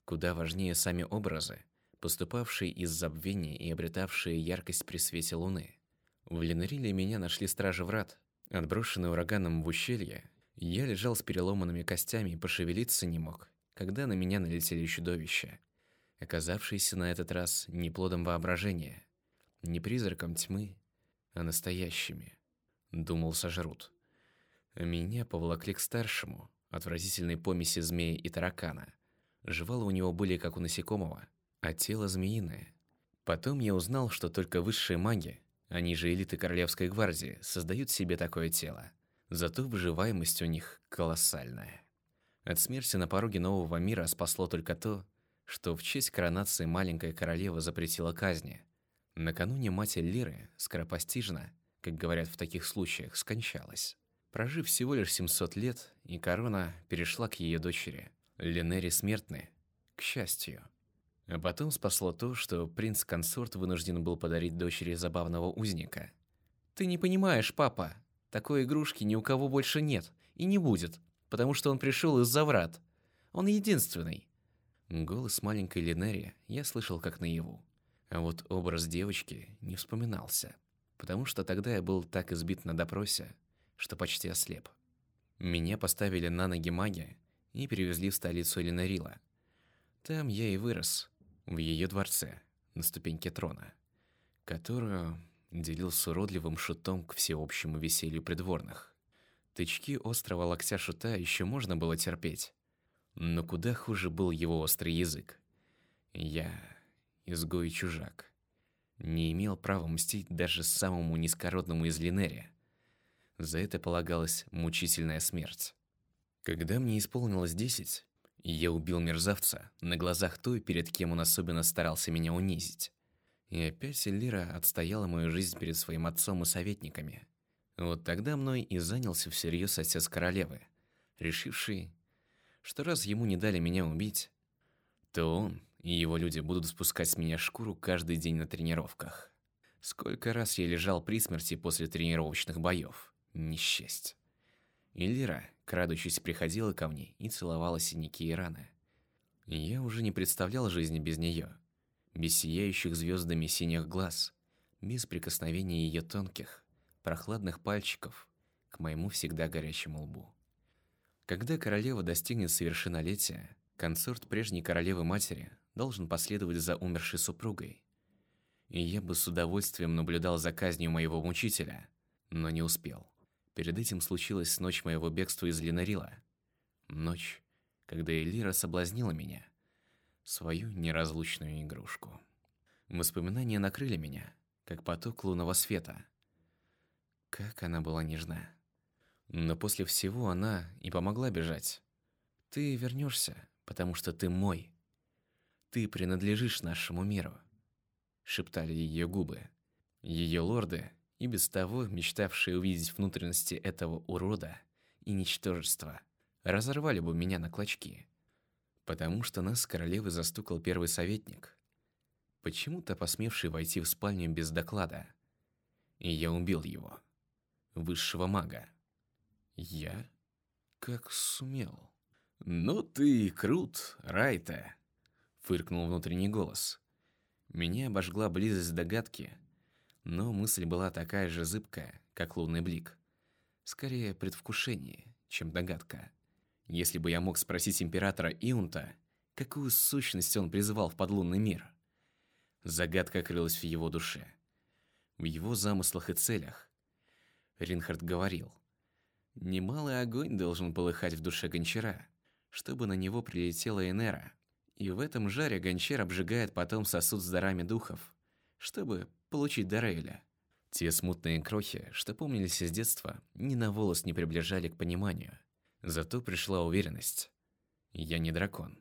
Куда важнее сами образы, поступавшие из забвения и обретавшие яркость при свете луны. В Ленариле меня нашли стражи врат. Отброшенный ураганом в ущелье, я лежал с переломанными костями и пошевелиться не мог, когда на меня налетели чудовища, оказавшиеся на этот раз не плодом воображения, не призраком тьмы, а настоящими, думал сожрут. Меня поволокли к старшему, отвратительной помеси змеи и таракана. Жевалы у него были как у насекомого, а тело змеиное. Потом я узнал, что только высшие маги, они же элиты Королевской гвардии, создают себе такое тело. Зато выживаемость у них колоссальная. От смерти на пороге нового мира спасло только то, что в честь коронации маленькая королева запретила казни. Накануне мать Лиры скоропостижно, как говорят в таких случаях, скончалась. Прожив всего лишь 700 лет, и корона перешла к ее дочери, Ленере Смертной, к счастью. А потом спасло то, что принц-консорт вынужден был подарить дочери забавного узника. «Ты не понимаешь, папа!» Такой игрушки ни у кого больше нет и не будет, потому что он пришел из-за врат. Он единственный. Голос маленькой Линери я слышал как наяву. А вот образ девочки не вспоминался, потому что тогда я был так избит на допросе, что почти ослеп. Меня поставили на ноги маги и перевезли в столицу Ленарила. Там я и вырос, в ее дворце, на ступеньке трона, которую делил с уродливым шутом к всеобщему веселью придворных. Тычки острого локтя шута еще можно было терпеть, но куда хуже был его острый язык. Я, изгой чужак, не имел права мстить даже самому низкородному из Линерия. За это полагалась мучительная смерть. Когда мне исполнилось десять, я убил мерзавца на глазах той, перед кем он особенно старался меня унизить. И опять Эльвира отстояла мою жизнь перед своим отцом и советниками. Вот тогда мной и занялся всерьез отец королевы, решивший, что раз ему не дали меня убить, то он и его люди будут спускать с меня шкуру каждый день на тренировках. Сколько раз я лежал при смерти после тренировочных боев. Не счесть. Крадучись, приходила ко мне и целовала синяки и раны. Я уже не представлял жизни без нее, без сияющих звездами синих глаз, без прикосновения ее тонких, прохладных пальчиков к моему всегда горячему лбу. Когда королева достигнет совершеннолетия, консорт прежней королевы-матери должен последовать за умершей супругой. И я бы с удовольствием наблюдал за казнью моего мучителя, но не успел. Перед этим случилась ночь моего бегства из Ленарила. Ночь, когда Элира соблазнила меня, свою неразлучную игрушку. Воспоминания накрыли меня, как поток лунного света. Как она была нежна. Но после всего она и помогла бежать. Ты вернешься, потому что ты мой. Ты принадлежишь нашему миру, шептали ее губы. Ее лорды, и без того мечтавшие увидеть внутренности этого урода и ничтожества, разорвали бы меня на клочки. Потому что нас с королевой застукал первый советник, почему-то посмевший войти в спальню без доклада. И я убил его, высшего мага. Я? Как сумел? «Ну ты крут, Райта!» — фыркнул внутренний голос. Меня обожгла близость догадки, но мысль была такая же зыбкая, как лунный блик. Скорее предвкушение, чем догадка. Если бы я мог спросить императора Иунта, какую сущность он призывал в подлунный мир, загадка крылась в его душе, в его замыслах и целях. Ринхард говорил, «Немалый огонь должен полыхать в душе гончара, чтобы на него прилетела Энера, и в этом жаре гончар обжигает потом сосуд с дарами духов, чтобы получить Дарейля. Те смутные крохи, что помнились из детства, ни на волос не приближали к пониманию. Зато пришла уверенность. Я не дракон.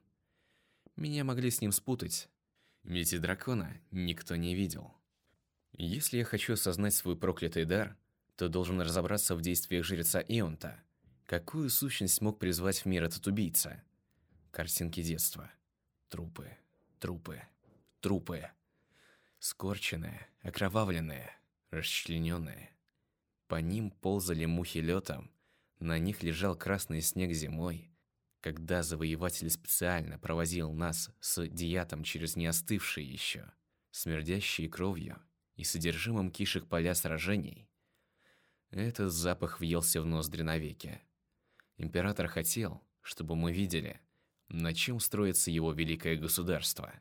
Меня могли с ним спутать, ведь и дракона никто не видел. Если я хочу осознать свой проклятый дар, то должен разобраться в действиях жреца Ионта. Какую сущность мог призвать в мир этот убийца? Картинки детства. Трупы, трупы, трупы. Скорченные, окровавленные, расчлененные. По ним ползали мухи летом, на них лежал красный снег зимой, когда завоеватель специально провозил нас с диатом через неостывшие еще, смердящие кровью и содержимым кишек поля сражений. Этот запах въелся в ноздри навеки. Император хотел, чтобы мы видели, на чем строится его великое государство.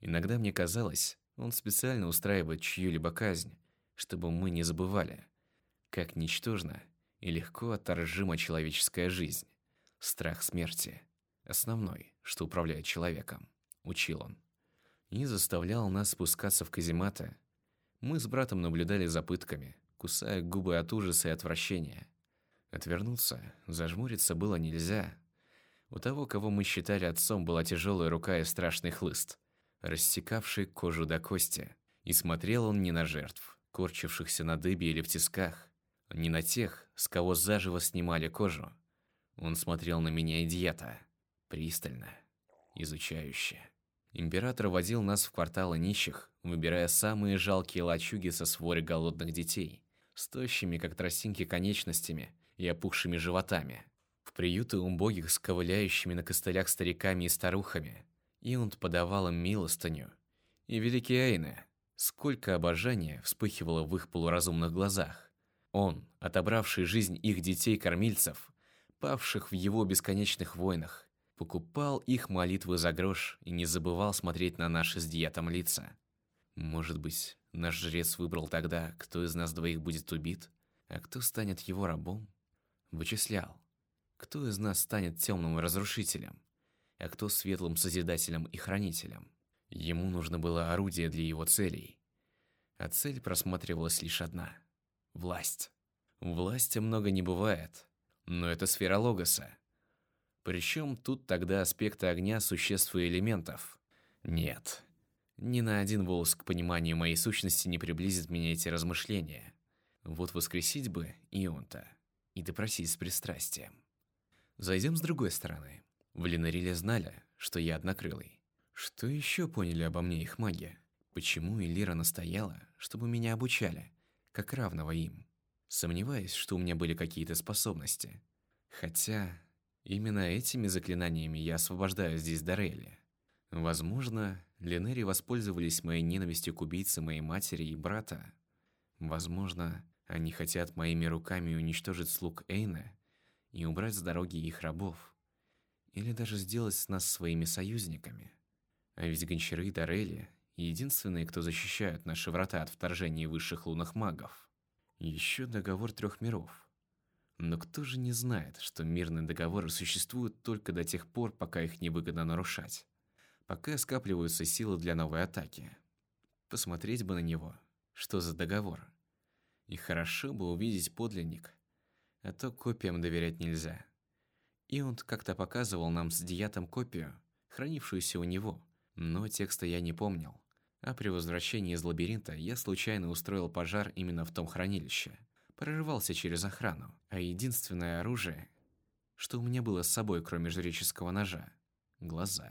Иногда мне казалось, он специально устраивает чью-либо казнь, чтобы мы не забывали, как ничтожна и легко отторжима человеческая жизнь. Страх смерти – основной, что управляет человеком, учил он. И заставлял нас спускаться в казематы. Мы с братом наблюдали за пытками, кусая губы от ужаса и отвращения. Отвернуться, зажмуриться было нельзя. У того, кого мы считали отцом, была тяжелая рука и страшный хлыст, рассекавший кожу до кости. И смотрел он не на жертв, корчившихся на дыбе или в тисках, не на тех, с кого заживо снимали кожу. Он смотрел на меня и Диета, пристально, изучающе. Император водил нас в кварталы нищих, выбирая самые жалкие лачуги со своры голодных детей, с тощими, как тростинки, конечностями и опухшими животами. В приюты убогих с ковыляющими на костылях стариками и старухами. Иунд подавал им милостыню. И великие Эйны, сколько обожания вспыхивало в их полуразумных глазах. Он, отобравший жизнь их детей-кормильцев, павших в его бесконечных войнах, покупал их молитвы за грош и не забывал смотреть на наши с диетом лица. Может быть, наш жрец выбрал тогда, кто из нас двоих будет убит, а кто станет его рабом? Вычислял, кто из нас станет темным разрушителем, а кто светлым созидателем и хранителем. Ему нужно было орудие для его целей, а цель просматривалась лишь одна — Власть. Власти много не бывает, но это сфера логоса. Причем тут тогда аспекты огня существ и элементов. Нет. Ни на один волос к пониманию моей сущности не приблизит меня эти размышления. Вот воскресить бы Ионта и допросить с пристрастием. Зайдем с другой стороны. В Ленариле знали, что я однокрылый. Что еще поняли обо мне их маги? Почему Элира настояла, чтобы меня обучали? как равного им, сомневаясь, что у меня были какие-то способности. Хотя именно этими заклинаниями я освобождаю здесь Дарели. Возможно, Ленери воспользовались моей ненавистью к убийце моей матери и брата. Возможно, они хотят моими руками уничтожить слуг Эйна и убрать с дороги их рабов. Или даже сделать нас своими союзниками. А ведь гончары и Дарели — единственные, кто защищают наши врата от вторжения высших лунных магов. Еще договор трех миров. Но кто же не знает, что мирные договоры существуют только до тех пор, пока их невыгодно нарушать? Пока скапливаются силы для новой атаки. Посмотреть бы на него. Что за договор? И хорошо бы увидеть подлинник. А то копиям доверять нельзя. И он как-то показывал нам с Диятом копию, хранившуюся у него, но текста я не помнил. А при возвращении из лабиринта я случайно устроил пожар именно в том хранилище. Прорывался через охрану, а единственное оружие, что у меня было с собой, кроме жреческого ножа – глаза.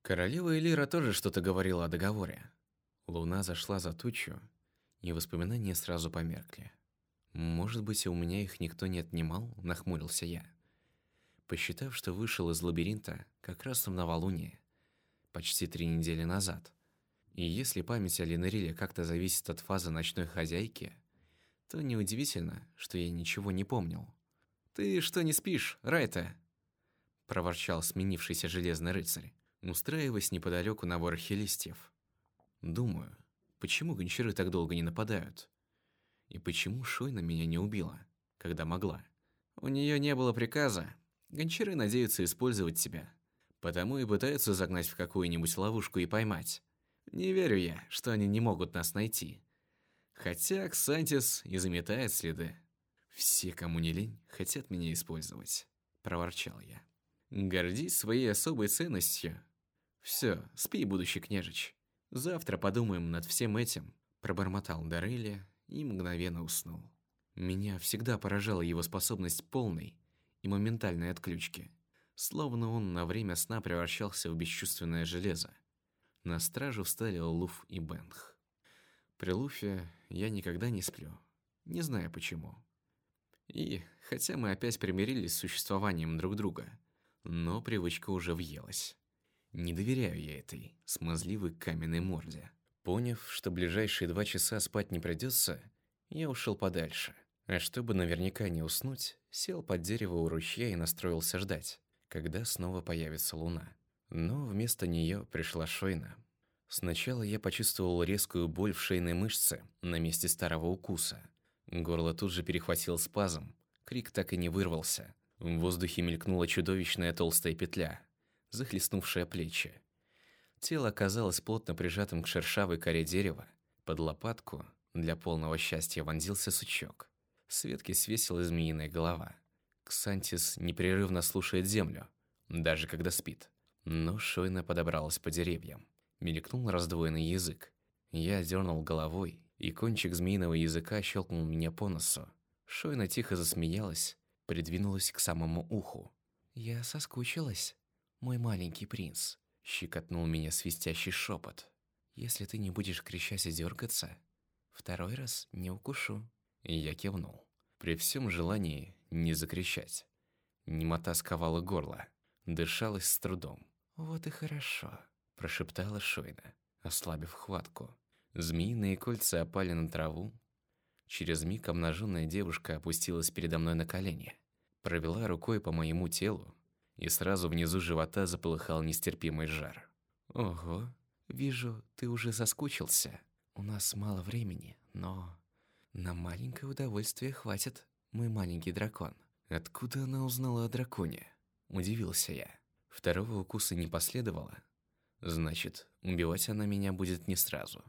Королева Элира тоже что-то говорила о договоре. Луна зашла за тучу, и воспоминания сразу померкли. «Может быть, у меня их никто не отнимал?» – нахмурился я. Посчитав, что вышел из лабиринта как раз в новолуние, почти три недели назад. И если память о Ленериле как-то зависит от фазы ночной хозяйки, то неудивительно, что я ничего не помнил. «Ты что не спишь, Райта?» – проворчал сменившийся железный рыцарь, устраиваясь неподалеку на ворохе листьев. «Думаю, почему гончары так долго не нападают? И почему Шойна меня не убила, когда могла? У нее не было приказа. Гончары надеются использовать тебя, потому и пытаются загнать в какую-нибудь ловушку и поймать. Не верю я, что они не могут нас найти. Хотя Ксантис и заметает следы. Все, кому не лень, хотят меня использовать, проворчал я. Гордись своей особой ценностью. Все, спи, будущий княжич. Завтра подумаем над всем этим, пробормотал Дарелия и мгновенно уснул. Меня всегда поражала его способность полной и моментальной отключки. Словно он на время сна превращался в бесчувственное железо. На стражу встали Луф и Бенх. При Луфе я никогда не сплю. Не знаю почему. И, хотя мы опять примирились с существованием друг друга, но привычка уже въелась. Не доверяю я этой смазливой каменной морде. Поняв, что ближайшие два часа спать не придется, я ушел подальше. А чтобы наверняка не уснуть, сел под дерево у ручья и настроился ждать, когда снова появится луна. Но вместо нее пришла Шойна. Сначала я почувствовал резкую боль в шейной мышце на месте старого укуса. Горло тут же перехватил спазм, крик так и не вырвался. В воздухе мелькнула чудовищная толстая петля, захлестнувшая плечи. Тело оказалось плотно прижатым к шершавой коре дерева. Под лопатку для полного счастья вонзился сучок. С ветки свесила змеиная голова. Ксантис непрерывно слушает землю, даже когда спит. Но Шойна подобралась по деревьям. Мелькнул раздвоенный язык. Я дернул головой, и кончик змеиного языка щелкнул меня по носу. Шойна тихо засмеялась, придвинулась к самому уху. «Я соскучилась, мой маленький принц», Щекотнул меня свистящий шепот. «Если ты не будешь кричать и дергаться, второй раз не укушу». Я кивнул. При всем желании не закричать. Немота сковала горло. Дышалось с трудом. «Вот и хорошо», – прошептала Шойна, ослабив хватку. Змеиные кольца опали на траву. Через миг обнаженная девушка опустилась передо мной на колени. Провела рукой по моему телу, и сразу внизу живота заполыхал нестерпимый жар. «Ого, вижу, ты уже соскучился. У нас мало времени, но на маленькое удовольствие хватит, мой маленький дракон». Откуда она узнала о драконе? Удивился я. Второго укуса не последовало. Значит, убивать она меня будет не сразу.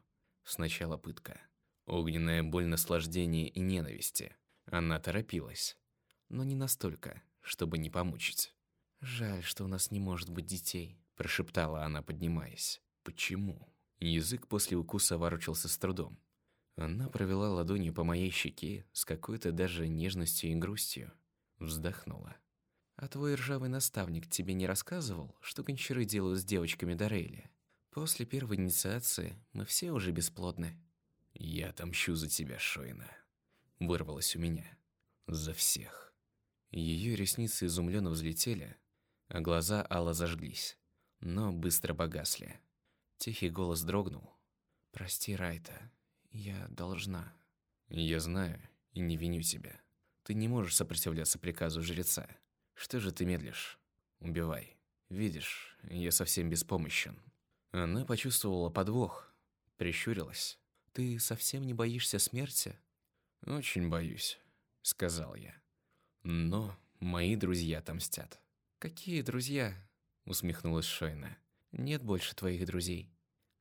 Сначала пытка. Огненная боль наслаждения и ненависти. Она торопилась. Но не настолько, чтобы не помучить. «Жаль, что у нас не может быть детей», – прошептала она, поднимаясь. «Почему?» Язык после укуса ворочался с трудом. Она провела ладонью по моей щеке с какой-то даже нежностью и грустью. Вздохнула. «А твой ржавый наставник тебе не рассказывал, что гончары делают с девочками Дорейли? После первой инициации мы все уже бесплодны». «Я отомщу за тебя, Шойна», – вырвалось у меня. «За всех». Ее ресницы изумленно взлетели, а глаза Алла зажглись, но быстро погасли. Тихий голос дрогнул. «Прости, Райта, я должна». «Я знаю и не виню тебя. Ты не можешь сопротивляться приказу жреца. Что же ты медлишь? Убивай. Видишь, я совсем беспомощен». Она почувствовала подвох, прищурилась. «Ты совсем не боишься смерти?» «Очень боюсь», — сказал я. «Но мои друзья отомстят». «Какие друзья?» — усмехнулась Шойна. «Нет больше твоих друзей.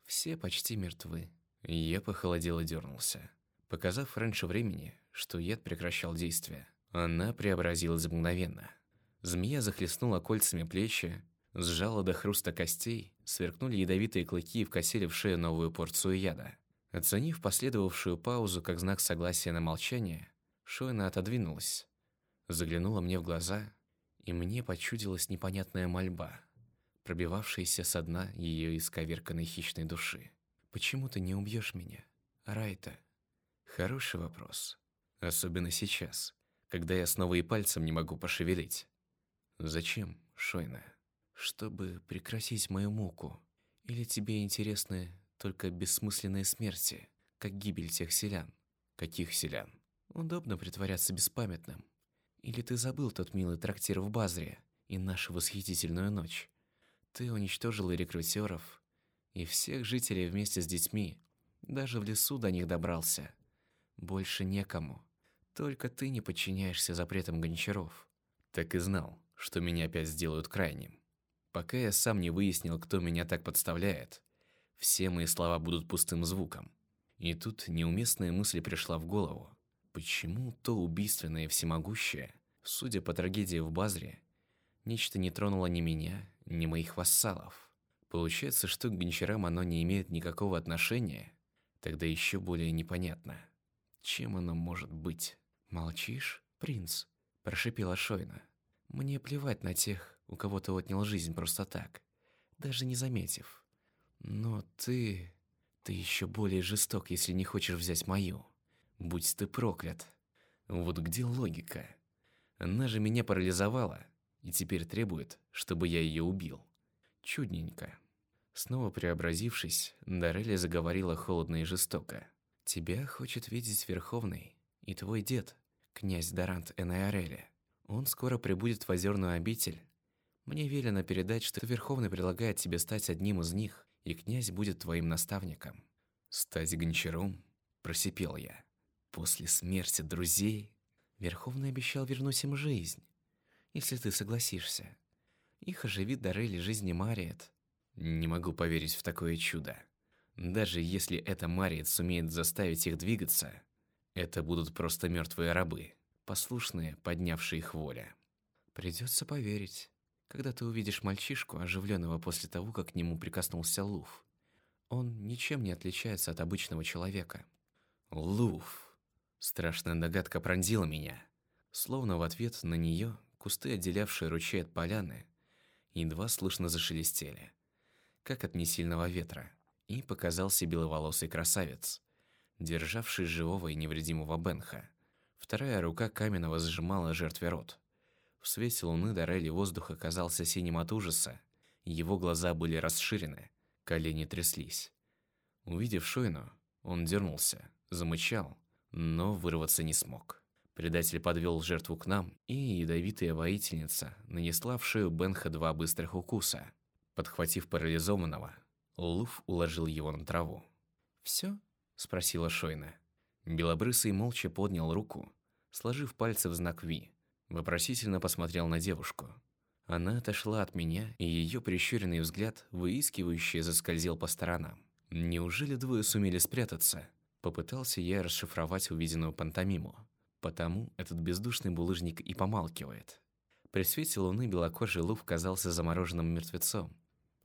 Все почти мертвы». Я похолодел и дернулся, показав раньше времени, что яд прекращал действие. Она преобразилась мгновенно. Змея захлестнула кольцами плечи, сжала до хруста костей, сверкнули ядовитые клыки и вкосили в шею новую порцию яда. Оценив последовавшую паузу как знак согласия на молчание, Шойна отодвинулась, заглянула мне в глаза, и мне почудилась непонятная мольба, пробивавшаяся со дна ее исковерканной хищной души. «Почему ты не убьешь меня, Райта?» Хороший вопрос. Особенно сейчас, когда я снова и пальцем не могу пошевелить. Зачем, Шойна? Чтобы прекратить мою муку. Или тебе интересны только бессмысленные смерти, как гибель тех селян? Каких селян? Удобно притворяться беспамятным. Или ты забыл тот милый трактир в Базре и нашу восхитительную ночь? Ты уничтожил рекрутеров, и всех жителей вместе с детьми. Даже в лесу до них добрался. Больше некому. Только ты не подчиняешься запретам гончаров. Так и знал, что меня опять сделают крайним. Пока я сам не выяснил, кто меня так подставляет, все мои слова будут пустым звуком. И тут неуместная мысль пришла в голову. Почему то убийственное всемогущее, судя по трагедии в Базре, нечто не тронуло ни меня, ни моих вассалов? Получается, что к гончарам оно не имеет никакого отношения? Тогда еще более непонятно. Чем оно может быть? «Молчишь, принц?» – прошипела Шойна. «Мне плевать на тех, у кого ты отнял жизнь просто так, даже не заметив. Но ты... ты еще более жесток, если не хочешь взять мою. Будь ты проклят. Вот где логика? Она же меня парализовала и теперь требует, чтобы я ее убил. Чудненько». Снова преобразившись, Дарелли заговорила холодно и жестоко. «Тебя хочет видеть Верховный и твой дед, князь Дарант Энайорели. Он скоро прибудет в озерную обитель. Мне велено передать, что Верховный предлагает тебе стать одним из них, и князь будет твоим наставником». «Стать гончаром?» – просипел я. «После смерти друзей?» Верховный обещал вернуть им жизнь, если ты согласишься. Их оживит Дарели жизни Мариет. Не могу поверить в такое чудо. Даже если эта Мариет сумеет заставить их двигаться, это будут просто мертвые рабы, послушные, поднявшие их воля. Придется поверить, когда ты увидишь мальчишку, оживленного после того, как к нему прикоснулся Луф. Он ничем не отличается от обычного человека. Луф. Страшная догадка пронзила меня. Словно в ответ на нее кусты, отделявшие ручей от поляны, едва слышно зашелестели, как от несильного ветра, и показался беловолосый красавец, державший живого и невредимого Бенха. Вторая рука каменного сжимала жертве рот. В свете луны Дарели воздух оказался синим от ужаса, его глаза были расширены, колени тряслись. Увидев Шойну, он дернулся, замычал, но вырваться не смог. Предатель подвел жертву к нам, и ядовитая воительница нанесла в шею Бенха два быстрых укуса. Подхватив парализованного, Луф уложил его на траву. «Все?» спросила Шойна. Белобрысый молча поднял руку, сложив пальцы в знак Ви. Вопросительно посмотрел на девушку. Она отошла от меня, и ее прищуренный взгляд, выискивающий, заскользил по сторонам. Неужели двое сумели спрятаться? Попытался я расшифровать увиденную пантомиму. Потому этот бездушный булыжник и помалкивает. При свете луны белокожий лув казался замороженным мертвецом.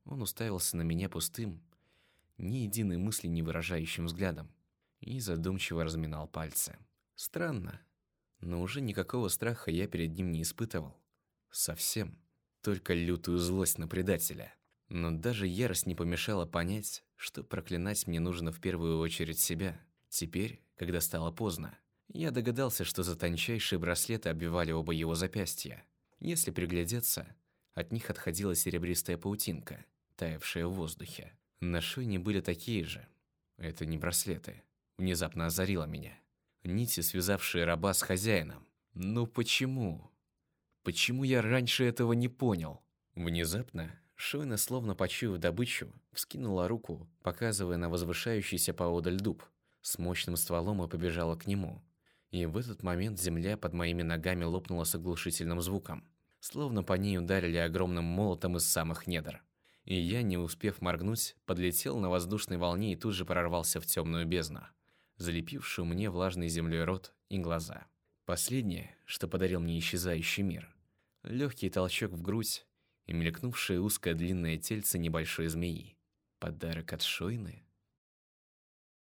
Он уставился на меня пустым, ни единой мысли не выражающим взглядом, и задумчиво разминал пальцы. Странно, но уже никакого страха я перед ним не испытывал. Совсем. Только лютую злость на предателя. Но даже ярость не помешала понять, что проклинать мне нужно в первую очередь себя. Теперь, когда стало поздно, Я догадался, что за тончайшие браслеты обвивали оба его запястья. Если приглядеться, от них отходила серебристая паутинка, таявшая в воздухе. На шойне были такие же. Это не браслеты. Внезапно озарило меня. Нити, связавшие раба с хозяином. Ну почему? Почему я раньше этого не понял? Внезапно Шойна, словно почуяв добычу, вскинула руку, показывая на возвышающийся поодаль дуб, с мощным стволом и побежала к нему. И в этот момент земля под моими ногами лопнула с оглушительным звуком, словно по ней ударили огромным молотом из самых недр. И я, не успев моргнуть, подлетел на воздушной волне и тут же прорвался в темную бездну, залепившую мне влажной землей рот и глаза. Последнее, что подарил мне исчезающий мир. Легкий толчок в грудь и мелькнувшее узкое длинное тельце небольшой змеи. Подарок от Шойны?